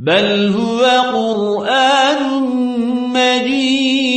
بل هو قرآن مجيد.